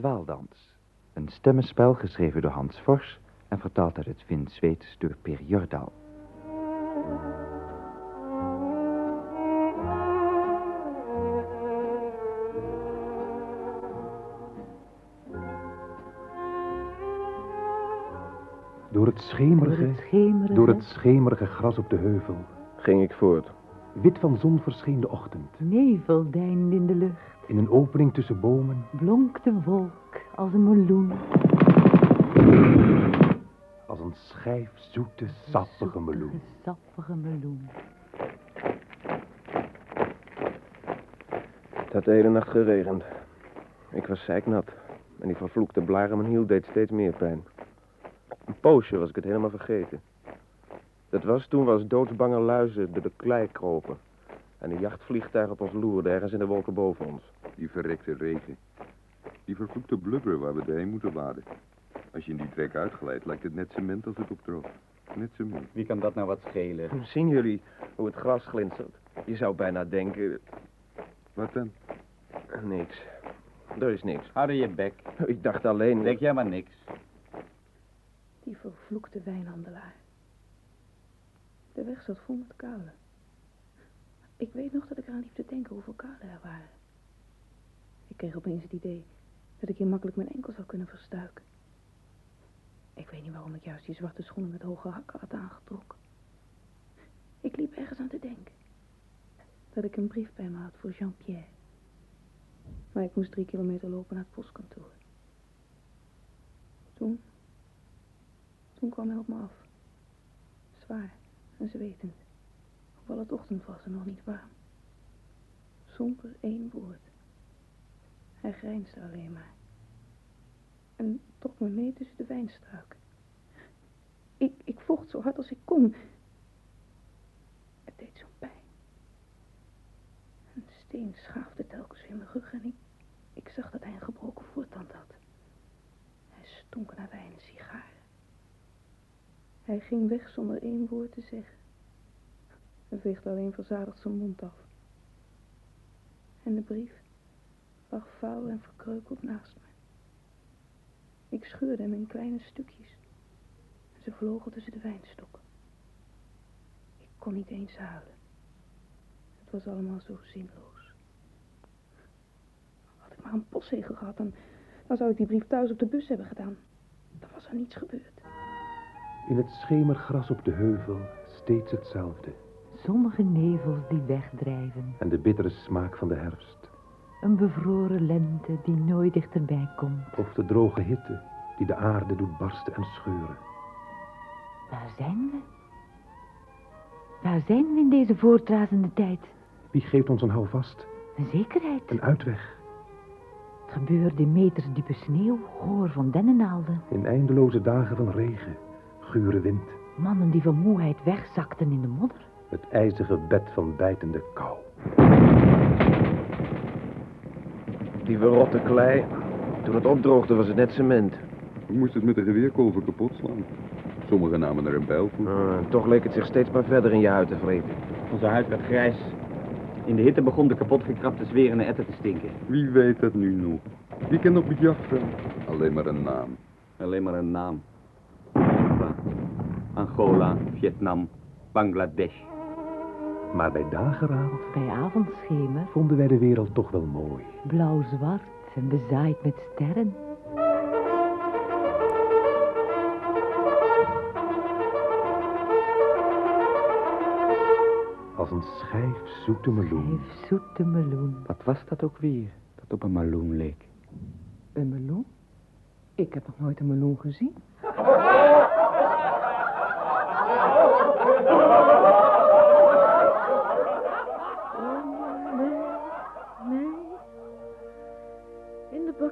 Dwaaldans. Een stemmenspel geschreven door Hans Vors en vertaald uit het Fins-Zweeds door Per Jordal. Door het schemerige, Door het schemerige. door het schemerige gras op de heuvel. Ging ik voort. Wit van zon verscheen de ochtend. Nevel deinde in de lucht. In een opening tussen bomen Blonk de wolk als een meloen. als een schijf zoete, sappige meloen. Sappige meloen. Het had de hele nacht geregend. Ik was zeiknat. En die vervloekte blaar aan mijn hiel deed steeds meer pijn. Een poosje was ik het helemaal vergeten. Dat was toen we als doodsbange luizen door de klei kropen. En een jachtvliegtuig op ons loerde ergens in de wolken boven ons. Die verrekte regen. Die vervloekte blubber waar we doorheen moeten waden. Als je in die trek uitglijdt, lijkt het net cement als het opdroogt. Net cement. Wie kan dat nou wat schelen? Zien jullie hoe het gras glinstert? Je zou bijna denken... Wat dan? Niks. Er is niks. Hou je bek. Ik dacht alleen... Denk jij maar niks. Die vervloekte wijnhandelaar. De weg zat vol met kuilen. Ik weet nog dat ik eraan liep te denken hoeveel kuilen er waren. Ik kreeg opeens het idee dat ik hier makkelijk mijn enkel zou kunnen verstuiken. Ik weet niet waarom ik juist die zwarte schoenen met hoge hakken had aangetrokken. Ik liep ergens aan te denken. Dat ik een brief bij me had voor Jean-Pierre. Maar ik moest drie kilometer lopen naar het postkantoor. Toen toen kwam hij op me af. Zwaar en zwetend. Het ochtend was en nog niet warm. Zonder één woord. Hij grijnsde alleen maar. En trok me mee tussen de wijnstruiken. Ik, ik vocht zo hard als ik kon. Het deed zo'n pijn. Een steen schaafde telkens in mijn rug en ik, ik zag dat hij een gebroken voortand had. Hij stonk naar wijn en sigaren. Hij ging weg zonder één woord te zeggen. Hij veegde alleen verzadigd zijn mond af. En de brief lag vuil en verkreukeld naast me. Ik scheurde hem in kleine stukjes. En ze vlogen tussen de wijnstokken. Ik kon niet eens huilen. Het was allemaal zo zinloos. Had ik maar een postzegel gehad, dan, dan zou ik die brief thuis op de bus hebben gedaan. Dan was er niets gebeurd. In het schemergras op de heuvel steeds hetzelfde. Zonnige nevels die wegdrijven. En de bittere smaak van de herfst. Een bevroren lente die nooit dichterbij komt. Of de droge hitte die de aarde doet barsten en scheuren. Waar zijn we? Waar zijn we in deze voortrazende tijd? Wie geeft ons een houvast? Een zekerheid. Een uitweg? Het gebeurde in metersdiepe sneeuw, goor van dennenaalden. In eindeloze dagen van regen, gure wind. Mannen die van moeheid wegzakten in de modder. Het ijzige bed van bijtende kou. Die verrotte klei. Toen het opdroogde was het net cement. We moesten het met de geweerkolven kapot slaan. Sommigen namen er een bijl voor. Ah, toch leek het zich steeds maar verder in je huid te vreten. Onze huid werd grijs. In de hitte begon de kapotgekrapte zwerende etter te stinken. Wie weet dat nu nog? Wie kent op het jachtveld? Alleen maar een naam. Alleen maar een naam. Cuba, Angola, Vietnam, Bangladesh. Maar bij dageraad Bij avondschemer, vonden wij de wereld toch wel mooi. blauw-zwart en bezaaid met sterren. Als een schijf zoete meloen. Zoete meloen. Wat was dat ook weer, dat op een meloen leek? Een meloen? Ik heb nog nooit een meloen gezien.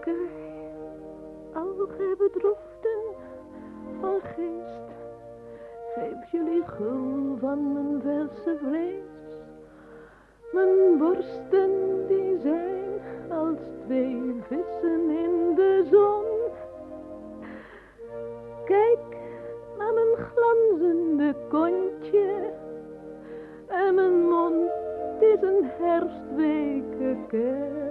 in de bakkerij. Al gij bedroefden van geest, geef jullie gul van mijn verse vlees. Mijn borsten die zijn als twee vissen in de zon. Kijk naar mijn glanzende kontje en mijn mond is een herfstweken.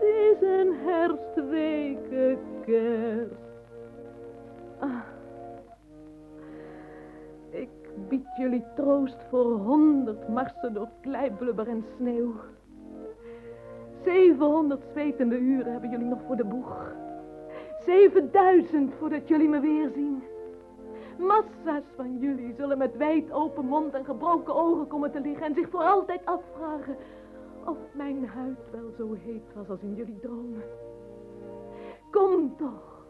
Is een herfstweken kerst. Ah. Ik bied jullie troost voor honderd marsen door kleiblubber en sneeuw. 700 zwetende uren hebben jullie nog voor de boeg. 7000 voordat jullie me weer zien. Massa's van jullie zullen met wijd open mond en gebroken ogen komen te liggen en zich voor altijd afvragen of mijn huid wel zo heet was als in jullie dromen. Kom toch.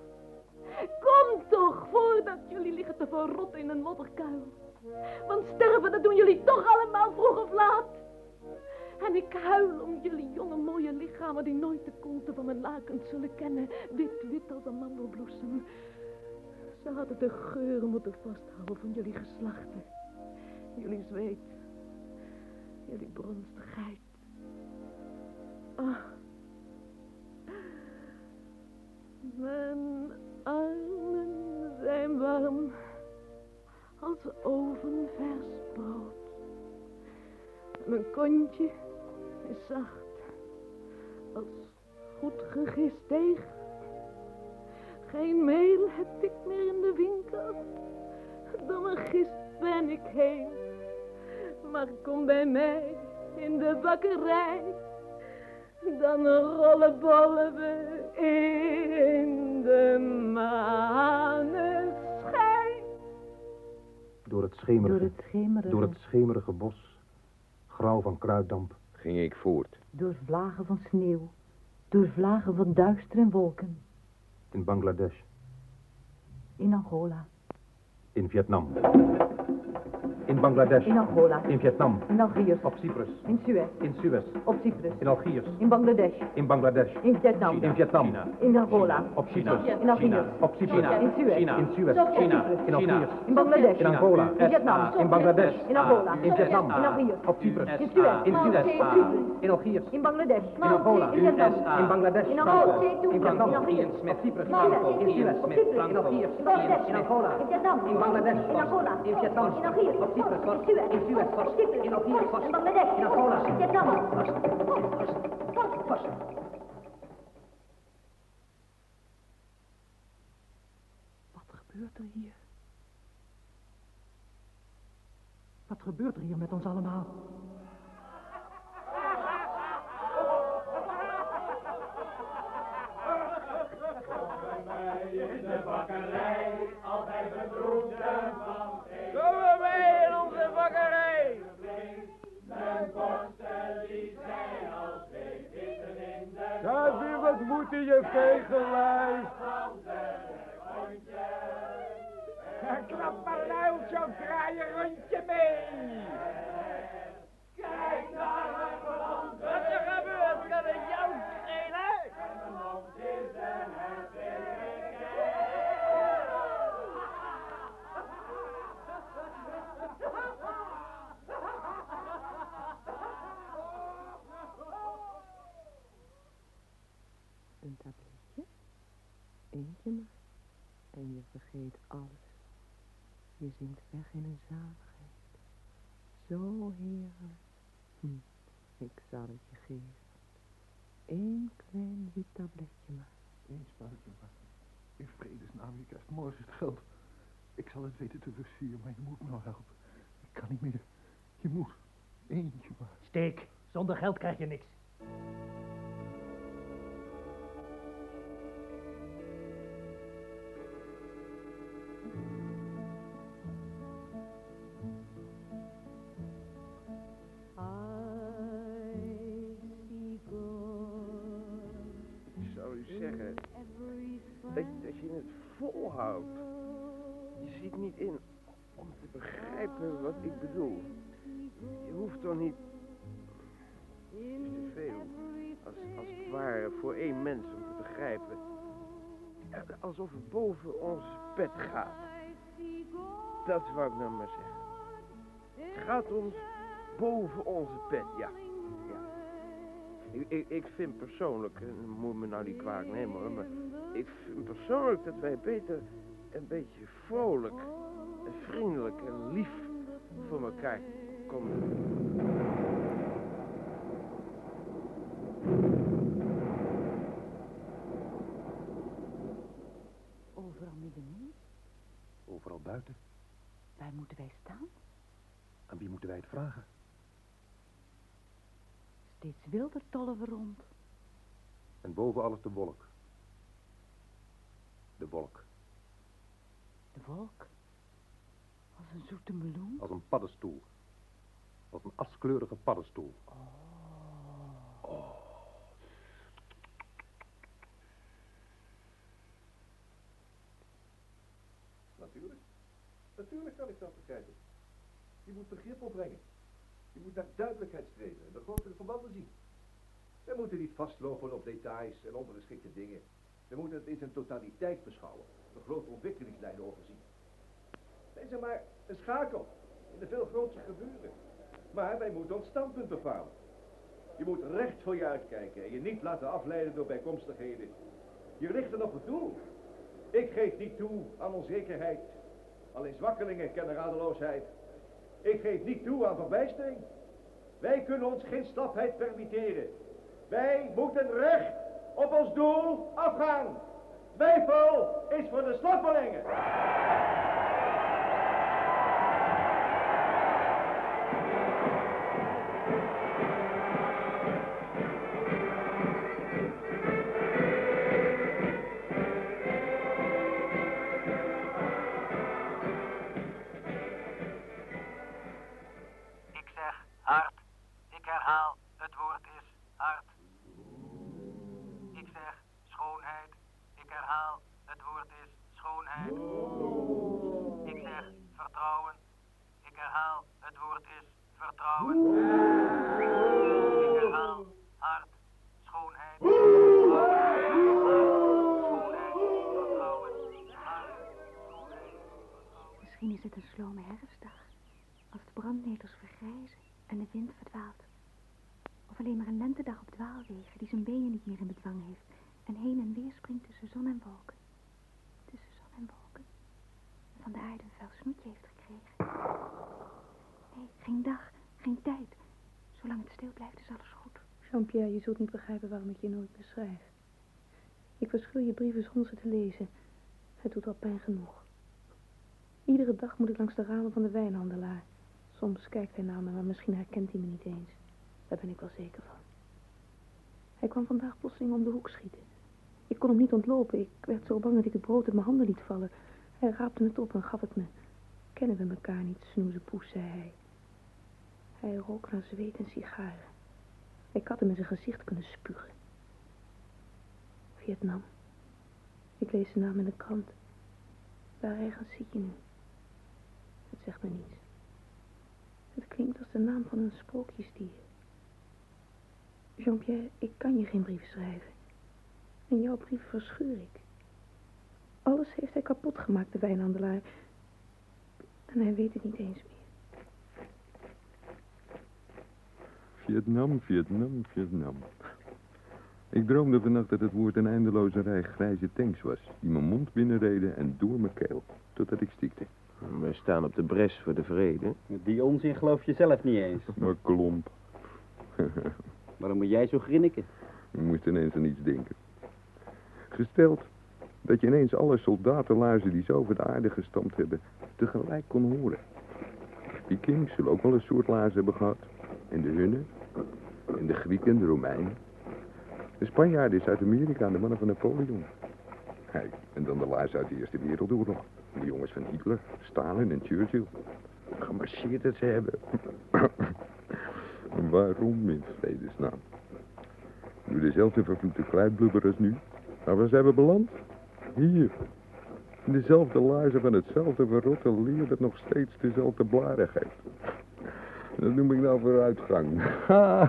Kom toch, voordat jullie liggen te verrotten in een modderkuil. Want sterven, dat doen jullie toch allemaal vroeg of laat. En ik huil om jullie jonge mooie lichamen die nooit de konten van mijn lakens zullen kennen. Wit, wit als een mandelbloesem. Ze hadden de geuren moeten vasthouden van jullie geslachten. Jullie zweet. Jullie bronstigheid. Ah. Mijn armen zijn warm als ovenvers brood. Mijn kontje is zacht als goed gegist deeg. Geen meel heb ik meer in de winkel. Door mijn gist ben ik heen. Maar kom bij mij in de bakkerij. Dan rollen bollen we in de maneschijn. Door het schemerige, Door het schemerige, door het schemerige bos, grauw van kruiddamp, Ging ik voort. door vlagen van sneeuw, door vlagen van duister en wolken, in Bangladesh, in Angola, in Vietnam. In Bangladesh, in Angola, in Vietnam, in Algiers, op Cyprus, in Suez, in Suez, op Cyprus, in Algiers, in Bangladesh, in Bangladesh, in Vietnam, in Vietnam, in Angola, op Cyprus, in Algiers, op Cyprus, in Suez, in Suez, Cyprus, in Algiers, in Bangladesh, in Angola, in Vietnam, in Bangladesh, in Angola, in Vietnam, in Algiers, op Cyprus, in Suez, in Suez, in Algiers, in Bangladesh, in Angola, in Vietnam, in Bangladesh, in Angola, in Vietnam, in Algiers, op Cyprus, Suez, in Suez, in Algiers, in Bangladesh, in Angola, in Vietnam, in Bangladesh, in Angola, in Vietnam, in Algiers, in in in in in in. Wat gebeurt er hier? Wat gebeurt er hier met ons allemaal? Komen moet je vegenlijst. Klap maar luid zo'n draai een rondje mee! Kijk naar mijn verstand! Wat er gebeurt, kan het jou schelen? Een tabletje. Eentje maar. En je vergeet alles. Je zinkt weg in een zaligheid. Zo heerlijk. Hm, ik zal het je geven. Eén klein wit tabletje maar. Eén spuitje maar. In vredesnaam, je krijgt morgen het geld. Ik zal het weten te versieren, maar je moet me nou helpen. Ik kan niet meer. Je moet. Eentje maar. Steek, zonder geld krijg je niks. Je ziet niet in om te begrijpen wat ik bedoel. Je hoeft toch niet... Het is te veel. Als, als het ware voor één mens om te begrijpen. Alsof het boven onze pet gaat. Dat wou ik nou maar zeggen. Het gaat ons boven onze pet, ja. Ik, ik, vind persoonlijk, eh, moet me nou niet kwaad nemen hoor, maar ik vind persoonlijk dat wij beter een beetje vrolijk, en vriendelijk en lief voor elkaar komen. Overal middenin? Overal buiten. Waar moeten wij staan? Aan wie moeten wij het vragen? Steeds wilder tollen we rond. En boven alles de wolk. De wolk. De wolk. Als een zoete meloen. Als een paddenstoel. Als een askleurige paddenstoel. Natuurlijk. Natuurlijk kan ik dat begrijpen. Je moet begrip opbrengen. Je moet naar duidelijkheid streven en de grotere verbanden zien. We moeten niet vastlopen op details en ondergeschikte dingen. We moeten het in zijn totaliteit beschouwen. De grote ontwikkelingslijnen overzien. Wij zijn maar een schakel in de veel grootste gebeuren. Maar wij moeten ons standpunt bepalen. Je moet recht voor je uitkijken en je niet laten afleiden door bijkomstigheden. Je richt er op het doel. Ik geef niet toe aan onzekerheid. Alleen zwakkelingen kennen radeloosheid. Ik geef niet toe aan verbijstering. Wij kunnen ons geen slapheid permitteren. Wij moeten recht op ons doel afgaan. Twijfel is voor de slappelingen. Stil blijft is alles goed. Jean-Pierre, je zult niet begrijpen waarom ik je nooit meer schrijf. Ik verschil je brieven zonder ze te lezen. Het doet al pijn genoeg. Iedere dag moet ik langs de ramen van de wijnhandelaar. Soms kijkt hij naar me, maar misschien herkent hij me niet eens. Daar ben ik wel zeker van. Hij kwam vandaag plotseling om de hoek schieten. Ik kon hem niet ontlopen. Ik werd zo bang dat ik het brood uit mijn handen liet vallen. Hij raapte het op en gaf het me. Kennen we elkaar niet, snoezepoes, zei hij. Hij rook naar zweet en sigaren. Ik had hem in zijn gezicht kunnen spugen. Vietnam. Ik lees de naam in de krant. Waar ergens zit je nu? Het zegt me niets. Het klinkt als de naam van een sprookjesdier. Jean-Pierre, ik kan je geen brief schrijven. En jouw brief verscheur ik. Alles heeft hij kapot gemaakt, de wijnhandelaar. En hij weet het niet eens meer. Vietnam, Vietnam, Vietnam. Ik droomde vannacht dat het woord een eindeloze rij grijze tanks was. Die mijn mond binnenreden en door mijn keel. Totdat ik stiekte. We staan op de bres voor de vrede. Die onzin geloof je zelf niet eens. Maar klomp. Waarom moet jij zo grinniken? Ik moest ineens aan iets denken. Gesteld dat je ineens alle soldatenlaarzen die zo over de aarde gestampt hebben, tegelijk kon horen. Die Vikings zullen ook wel een soort laars hebben gehad. En de Hunnen. En de Grieken, de Romeinen. De Spanjaarden is uit Amerika, de mannen van Napoleon. Hey, en dan de laars uit de Eerste Wereldoorlog. De jongens van Hitler, Stalin en Churchill. Gemarcheerd dat ze hebben. Waarom in vredesnaam? Nu dezelfde vervloekte kruidblubber als nu. Maar waar zijn we beland? Hier. In dezelfde laarzen van hetzelfde verrotte leer dat nog steeds dezelfde blaren geeft. Dat noem ik nou vooruitgang.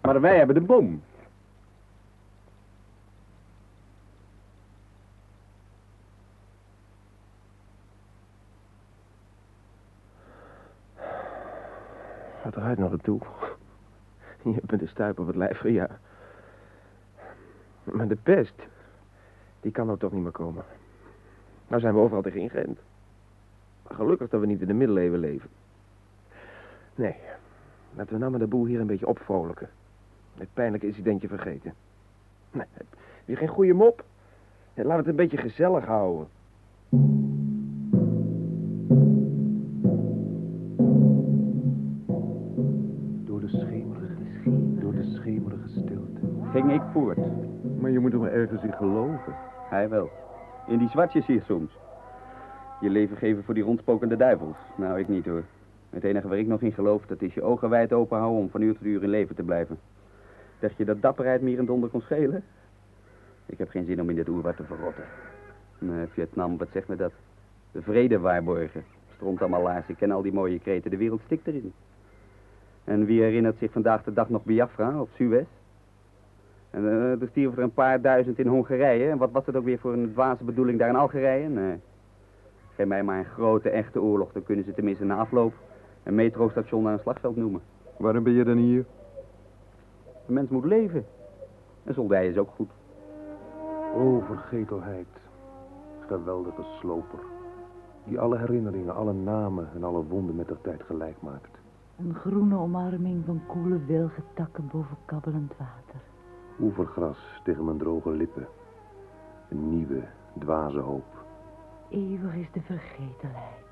Maar wij hebben de bom. Wat eruit naar toe. Je hebt me de stuip op het lijf ja. Maar de pest, die kan nou toch niet meer komen. Nou zijn we overal tegen ingeënt. Maar gelukkig dat we niet in de middeleeuwen leven. Nee, laten we nou maar de boel hier een beetje opvrolijken. Het pijnlijke incidentje vergeten. Nee, heb je geen goede mop? Laten we het een beetje gezellig houden. Door de schemerige, door de schemerige stilte. Ging ik voort. Maar je moet er maar ergens in geloven. Hij wel. In die zwartjes hier soms. Je leven geven voor die rondspokende duivels. Nou, ik niet hoor. Het enige waar ik nog in geloof, dat is je ogen wijd open houden om van uur tot uur in leven te blijven. Dacht je dat dapperheid meer en donder kon schelen? Ik heb geen zin om in dit oerwoud te verrotten. Nee, Vietnam, wat zegt me dat? De vrede waarborgen. Stront allemaal laars, ik ken al die mooie kreten, de wereld stikt erin. En wie herinnert zich vandaag de dag nog Biafra of Suez? En uh, er stierven er een paar duizend in Hongarije. En wat was het ook weer voor een dwaze bedoeling daar in Algerije? Nee. Geef mij maar een grote, echte oorlog, dan kunnen ze tenminste na afloop een metrostation naar een slagveld noemen. Waarom ben je dan hier? Een mens moet leven. En soldij is ook goed. O, vergetelheid. Geweldige sloper. Die alle herinneringen, alle namen en alle wonden met de tijd gelijk maakt. Een groene omarming van koele wilgetakken boven kabbelend water. Oevergras tegen mijn droge lippen. Een nieuwe, dwaze hoop. Eeuwig is de vergetelheid.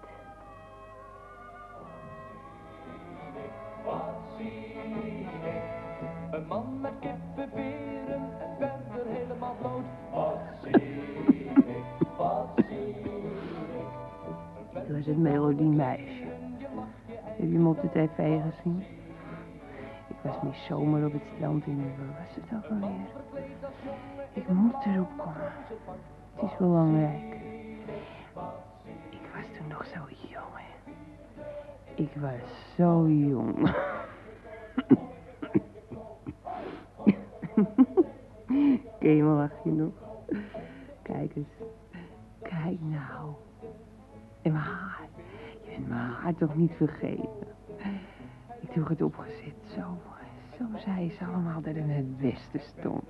Een man met kippenveren en verder helemaal bloot. Wat zie ik? Wat zie ik? Ik was het melodiemeisje. Heb je hem op de tv gezien? Ik was mijn zomer op het strand in waar was het ook alweer? Ik moet erop komen. Het is belangrijk. Ik was toen nog zo jong, hè. Ik was zo jong. Lachje nog? Kijk eens. Kijk nou. En mijn haar. Je bent mijn haar toch niet vergeten. Ik droeg het opgezet zo. Zo zei ze allemaal dat het het beste stond.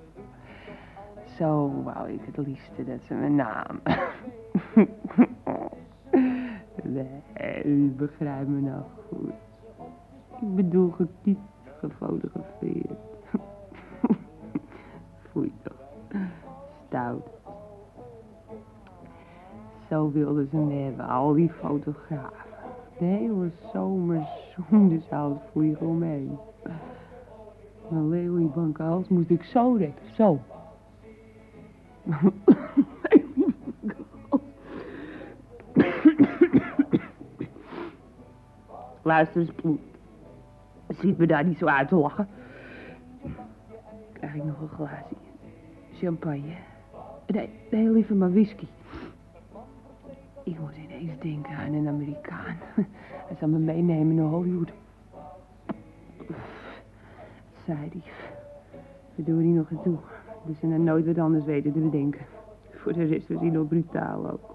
Zo wou ik het liefste dat ze mijn naam. Nee, u begrijpt me nou goed. Ik bedoel het niet gefotografeerd. Stout. Zo wilden ze me hebben, al die fotografen. De hele zomer zoemde ze al het vliegen omheen. Mijn leeuwiebanke hals moest ik zo rekken, zo. Luister eens, Poet. Ziet me daar niet zo uit te lachen. Krijg ik nog een glaasje? Champagne? Nee, nee, liever maar whisky. Ik moet ineens denken aan een Amerikaan. Hij zal me meenemen naar Hollywood. Wat zei hij? We doen hier nog aan toe. Dus ze nooit wat anders weten te bedenken. Voor de rest was hij nog brutaal ook.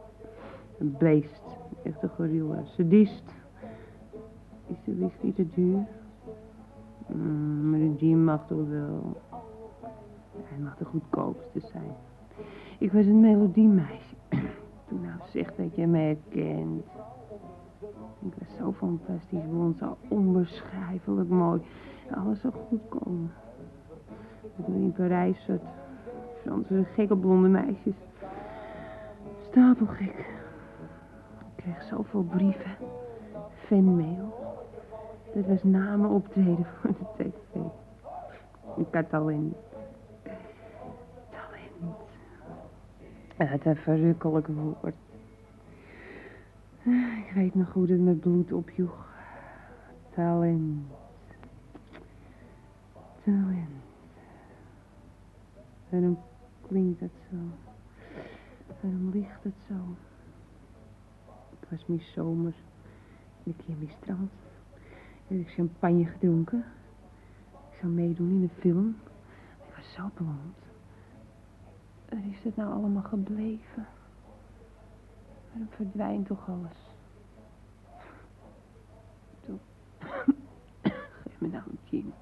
Een beest. Echt een gorilla. Sadist. Is de whisky te duur? Mm, maar de mag toch wel. Hij mag de goedkoopste zijn. Ik was een melodiemeisje. Toen nou zegt dat je me herkent. Ik was zo fantastisch blond, zo onbeschrijfelijk mooi. Alles zou goed komen. Ik in Parijs zat. Franse gekke blonde meisjes. Stapelgek. Ik kreeg zoveel brieven. Fanmail. Dat was namen optreden voor de tv. Ik had. Het een verrukkelijk woord. Ik weet nog hoe het met bloed opjoeg. Talent. Talent. Waarom klinkt het zo? Waarom ligt het zo? Het was mijn zomer. Ik hier mijn strand. Heb ik champagne gedronken. Ik zou meedoen in een film. Ik was zo blond. Waar is het nou allemaal gebleven? Waarom verdwijnt toch alles? Toe. Geef me nou een gin.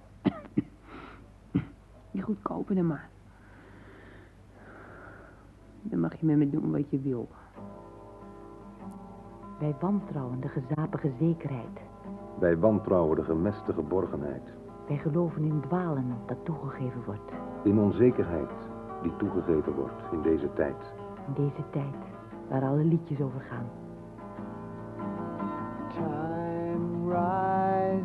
Die goedkope dan maar. Dan mag je met me doen wat je wil. Wij wantrouwen de gezapige zekerheid. Wij wantrouwen de gemeste geborgenheid. Wij geloven in dwalen dat toegegeven wordt. In onzekerheid die toegegeven wordt in deze tijd. In deze tijd. waar alle liedjes over gaan. Time rise,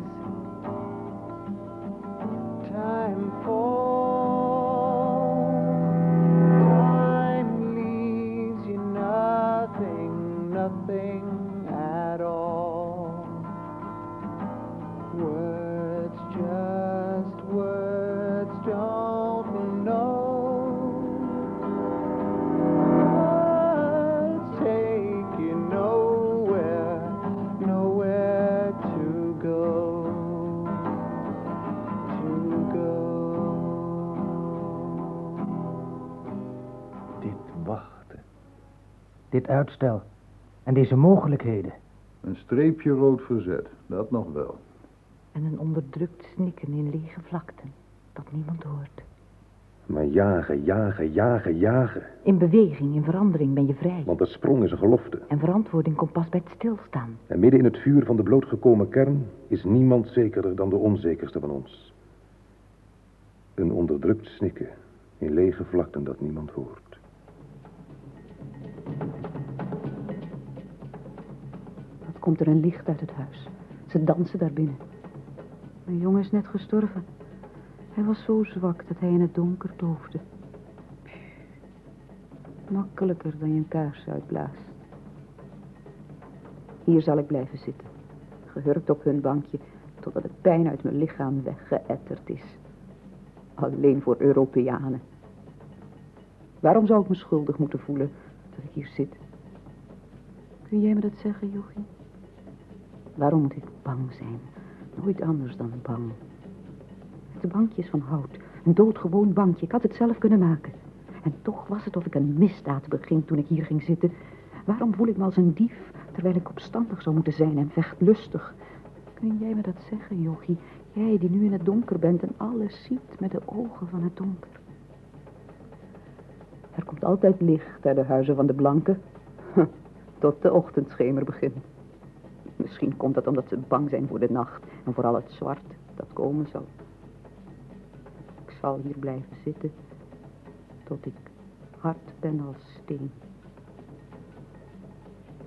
time fall. Dit uitstel. En deze mogelijkheden. Een streepje rood verzet, dat nog wel. En een onderdrukt snikken in lege vlakten, dat niemand hoort. Maar jagen, jagen, jagen, jagen. In beweging, in verandering ben je vrij. Want de sprong is een gelofte. En verantwoording komt pas bij het stilstaan. En midden in het vuur van de blootgekomen kern is niemand zekerder dan de onzekerste van ons. Een onderdrukt snikken in lege vlakten dat niemand hoort. Komt er een licht uit het huis? Ze dansen daarbinnen. Mijn jongen is net gestorven. Hij was zo zwak dat hij in het donker doofde. Makkelijker dan je een kaars uitblaast. Hier zal ik blijven zitten. Gehurkt op hun bankje, totdat het pijn uit mijn lichaam weggeëtterd is. Alleen voor Europeanen. Waarom zou ik me schuldig moeten voelen dat ik hier zit? Kun jij me dat zeggen, Jochie? Waarom moet ik bang zijn? Nooit anders dan bang. Het bankje is van hout. Een doodgewoon bankje. Ik had het zelf kunnen maken. En toch was het of ik een misdaad beging toen ik hier ging zitten. Waarom voel ik me als een dief, terwijl ik opstandig zou moeten zijn en vechtlustig? Kun jij me dat zeggen, Jochie? Jij die nu in het donker bent en alles ziet met de ogen van het donker. Er komt altijd licht uit de huizen van de blanken. Tot de ochtendschemer begint. Misschien komt dat omdat ze bang zijn voor de nacht en vooral het zwart dat komen zal. Ik zal hier blijven zitten tot ik hard ben als steen.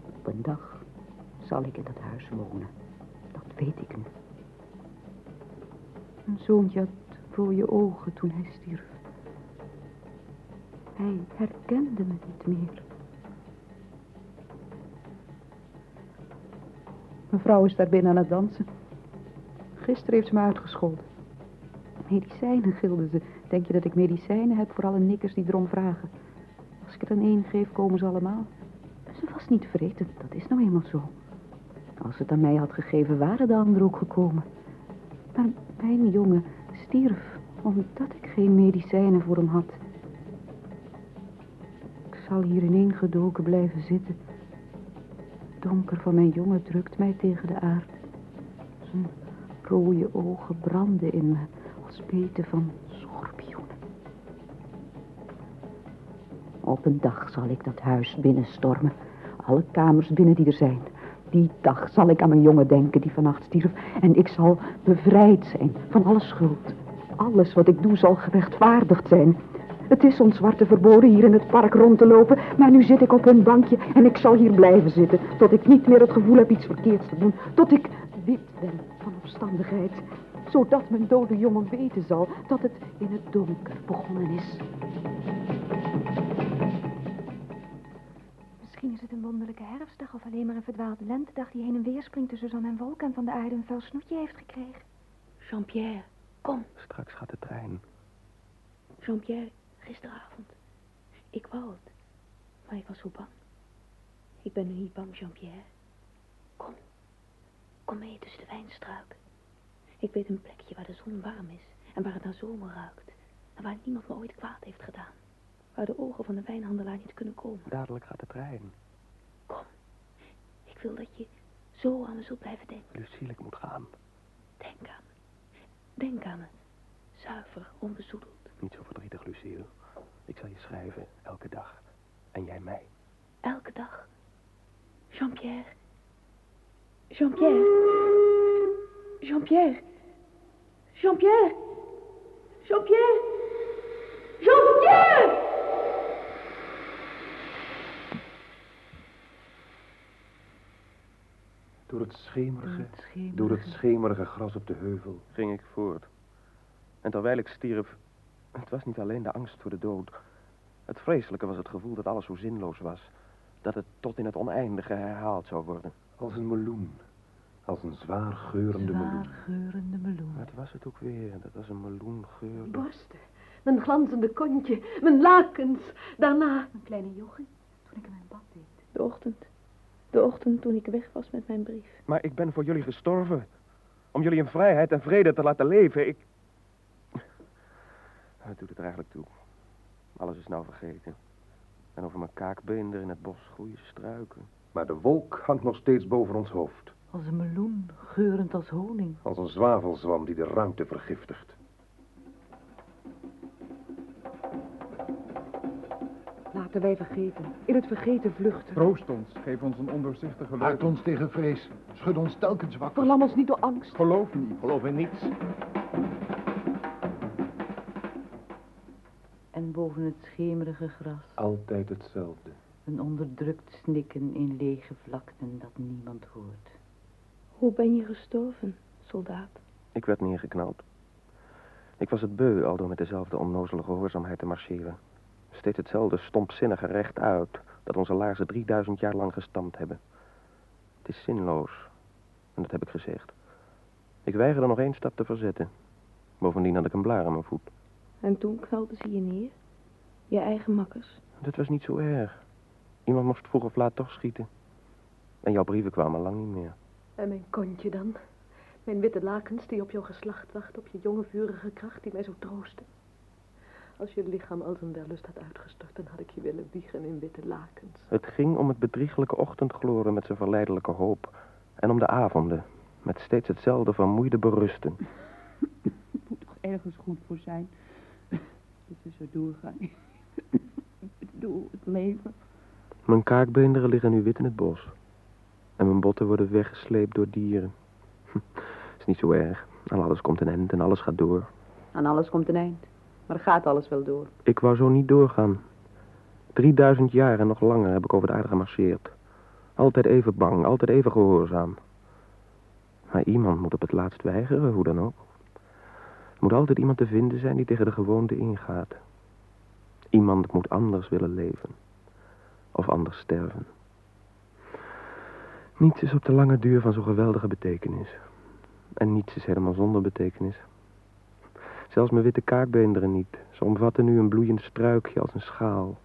Op een dag zal ik in dat huis wonen. Dat weet ik nu. Een zoontje had rode ogen toen hij stierf. Hij herkende me niet meer. Mevrouw is daar binnen aan het dansen. Gisteren heeft ze me uitgescholden. Medicijnen, gilde ze. Denk je dat ik medicijnen heb voor alle nikkers die erom vragen? Als ik er dan één geef, komen ze allemaal. Ze was niet vreten, dat is nou eenmaal zo. Als ze het aan mij had gegeven, waren de anderen ook gekomen. Maar mijn jongen stierf omdat ik geen medicijnen voor hem had. Ik zal hier ineengedoken blijven zitten. Donker van mijn jongen drukt mij tegen de aarde. Zijn rode ogen branden in me als beten van schorpioenen. Op een dag zal ik dat huis binnenstormen. Alle kamers binnen die er zijn. Die dag zal ik aan mijn jongen denken die vannacht stierf. En ik zal bevrijd zijn van alle schuld. Alles wat ik doe zal gerechtvaardigd zijn. Het is ons zwarte verboden hier in het park rond te lopen. Maar nu zit ik op een bankje en ik zal hier blijven zitten. Tot ik niet meer het gevoel heb iets verkeerds te doen. Tot ik wit ben van opstandigheid. Zodat mijn dode jongen weten zal dat het in het donker begonnen is. Misschien is het een wonderlijke herfstdag of alleen maar een verdwaalde lentedag die heen en weer springt tussen zon en wolken en van de aarde een vuil snoetje heeft gekregen. Jean-Pierre, kom. Straks gaat de trein. Jean-Pierre, gisteravond. Ik wou het. Maar ik was zo bang. Ik ben nu niet bang, Jean-Pierre. Kom. Kom mee tussen de wijnstruiken. Ik weet een plekje waar de zon warm is en waar het naar zomer ruikt. En waar niemand me ooit kwaad heeft gedaan. Waar de ogen van de wijnhandelaar niet kunnen komen. Dadelijk gaat de trein. Ik wil dat je zo aan me zult blijven denken. Lucille, ik moet gaan. Denk aan me. Denk aan me. Zuiver, onbezoedeld. Niet zo verdrietig, Lucille. Ik zal je schrijven, elke dag. En jij mij. Elke dag? Jean-Pierre. Jean-Pierre. Jean-Pierre. Jean-Pierre. Jean-Pierre. Jean-Pierre! Door het, schemerige, door het schemerige gras op de heuvel ging ik voort. En terwijl ik stierf, het was niet alleen de angst voor de dood. Het vreselijke was het gevoel dat alles zo zinloos was. Dat het tot in het oneindige herhaald zou worden. Als een meloen. Als een zwaar geurende meloen. Zwaar geurende meloen. Wat was het ook weer? Dat was een meloengeur. Borsten, mijn glanzende kontje, mijn lakens. Daarna... Een kleine jochie, toen ik in mijn bad deed. De ochtend. De ochtend toen ik weg was met mijn brief. Maar ik ben voor jullie gestorven. Om jullie in vrijheid en vrede te laten leven. Ik... Het doet het er eigenlijk toe. Alles is nou vergeten. En over mijn kaakbeender in het bos groeien struiken. Maar de wolk hangt nog steeds boven ons hoofd. Als een meloen, geurend als honing. Als een zwavelzwam die de ruimte vergiftigt. Laten wij vergeten. In het vergeten vluchten. Troost ons, geef ons een ondoorzichtige lucht. Houd ons tegen vrees. Schud ons telkens wakker. Verlam ons niet door angst. Geloof niet. Geloof in niets. En boven het schemerige gras Altijd hetzelfde. een onderdrukt snikken in lege vlakten dat niemand hoort. Hoe ben je gestorven, soldaat? Ik werd neergeknald. Ik was het beu al door met dezelfde onnozele gehoorzaamheid te marcheren. Steeds hetzelfde stompzinnige rechtuit dat onze laarzen 3000 jaar lang gestampt hebben. Het is zinloos. En dat heb ik gezegd. Ik weigerde nog één stap te verzetten. Bovendien had ik een blaar aan mijn voet. En toen knalden ze je neer? Je eigen makkers? Dat was niet zo erg. Iemand moest vroeg of laat toch schieten. En jouw brieven kwamen lang niet meer. En mijn kontje dan? Mijn witte lakens die op jouw geslacht wachten, op je jonge vurige kracht die mij zo troosten. Als je lichaam als een wellust had uitgestort, dan had ik je willen wiegen in witte lakens. Het ging om het bedrieglijke ochtendgloren met zijn verleidelijke hoop. En om de avonden, met steeds hetzelfde vermoeide berusten. moet toch ergens goed voor zijn. Dat we zo doorgaan. Ik bedoel, het leven. Mijn kaakbeenderen liggen nu wit in het bos. En mijn botten worden weggesleept door dieren. Is niet zo erg. Aan alles komt een eind en alles gaat door. Aan alles komt een eind. Maar gaat alles wel door. Ik wou zo niet doorgaan. 3000 jaar en nog langer heb ik over de aarde gemarcheerd. Altijd even bang, altijd even gehoorzaam. Maar iemand moet op het laatst weigeren, hoe dan ook. Er moet altijd iemand te vinden zijn die tegen de gewoonte ingaat. Iemand moet anders willen leven. Of anders sterven. Niets is op de lange duur van zo'n geweldige betekenis. En niets is helemaal zonder betekenis. Zelfs mijn witte kaakbeenderen niet. Ze omvatten nu een bloeiend struikje als een schaal.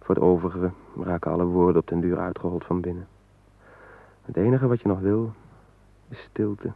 Voor het overige raken alle woorden op den duur uitgehold van binnen. Het enige wat je nog wil, is stilte.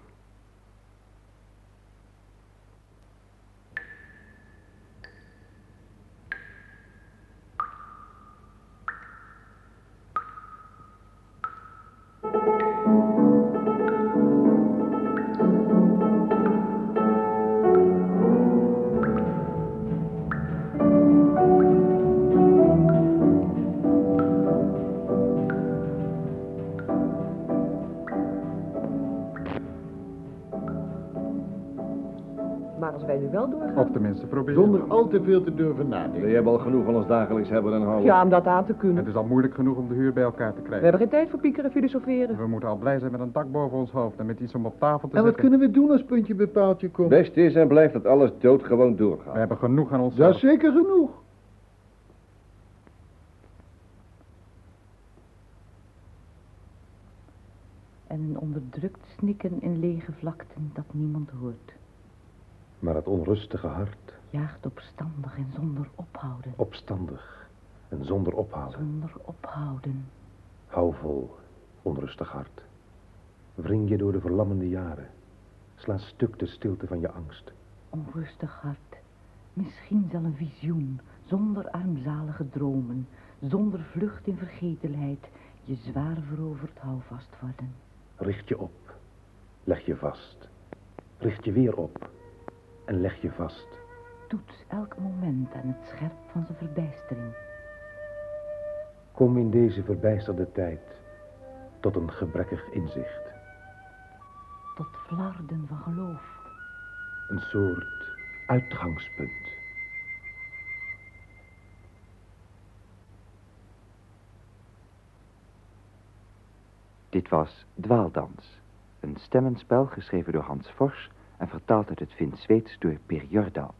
Te veel te durven nadenken. We hebben al genoeg van ons dagelijks hebben en houden. Ja, om dat aan te kunnen. Het is al moeilijk genoeg om de huur bij elkaar te We krijgen. hebben geen tijd voor piekeren en filosoferen. We moeten al blij zijn met een dak boven ons hoofd en met iets om op tafel te En wat zetten. kunnen we doen als puntje bij paaltje komt? Best is en blijft dat alles doodgewoon doorgaan. We hebben genoeg aan Dat onszelf. is zeker genoeg. En een onderdrukt snikken in lege vlakten dat niemand hoort. Maar het onrustige hart, Jaagt opstandig en zonder ophouden. opstandig en zonder ophouden. Zonder ophouden. Hou vol, onrustig hart. Wring je door de verlammende jaren. Sla stuk de stilte van je angst. Onrustig hart. Misschien zal een visioen, zonder armzalige dromen, zonder vlucht in vergetelheid, je zwaar veroverd houvast worden. Richt je op. Leg je vast. Richt je weer op. En leg je vast. Toets elk moment aan het scherp van zijn verbijstering. Kom in deze verbijsterde tijd tot een gebrekkig inzicht. Tot flarden van geloof. Een soort uitgangspunt. Dit was Dwaaldans, een stemmenspel geschreven door Hans Vos en vertaald uit het Fins-Zweeds door Per Jordal.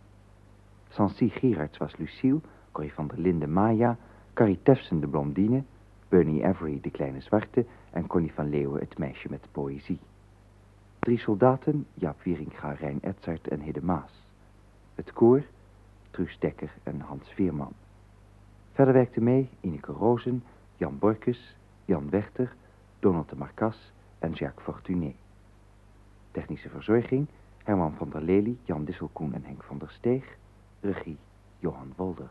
Sancy Gerards was Lucille, Corrie van der Linden Maya, Carrie Tefsen de blondine, Bernie Avery de kleine zwarte en Connie van Leeuwen het meisje met poëzie. Drie soldaten, Jaap Wieringa, Rijn Edzard en Hidde Maas. Het koor, Truus Dekker en Hans Veerman. Verder werkten mee Ineke Rozen, Jan Borkus, Jan Wechter, Donald de Marcas en Jacques Fortuné. Technische verzorging, Herman van der Lely, Jan Disselkoen en Henk van der Steeg. Regie, Johan Wolder.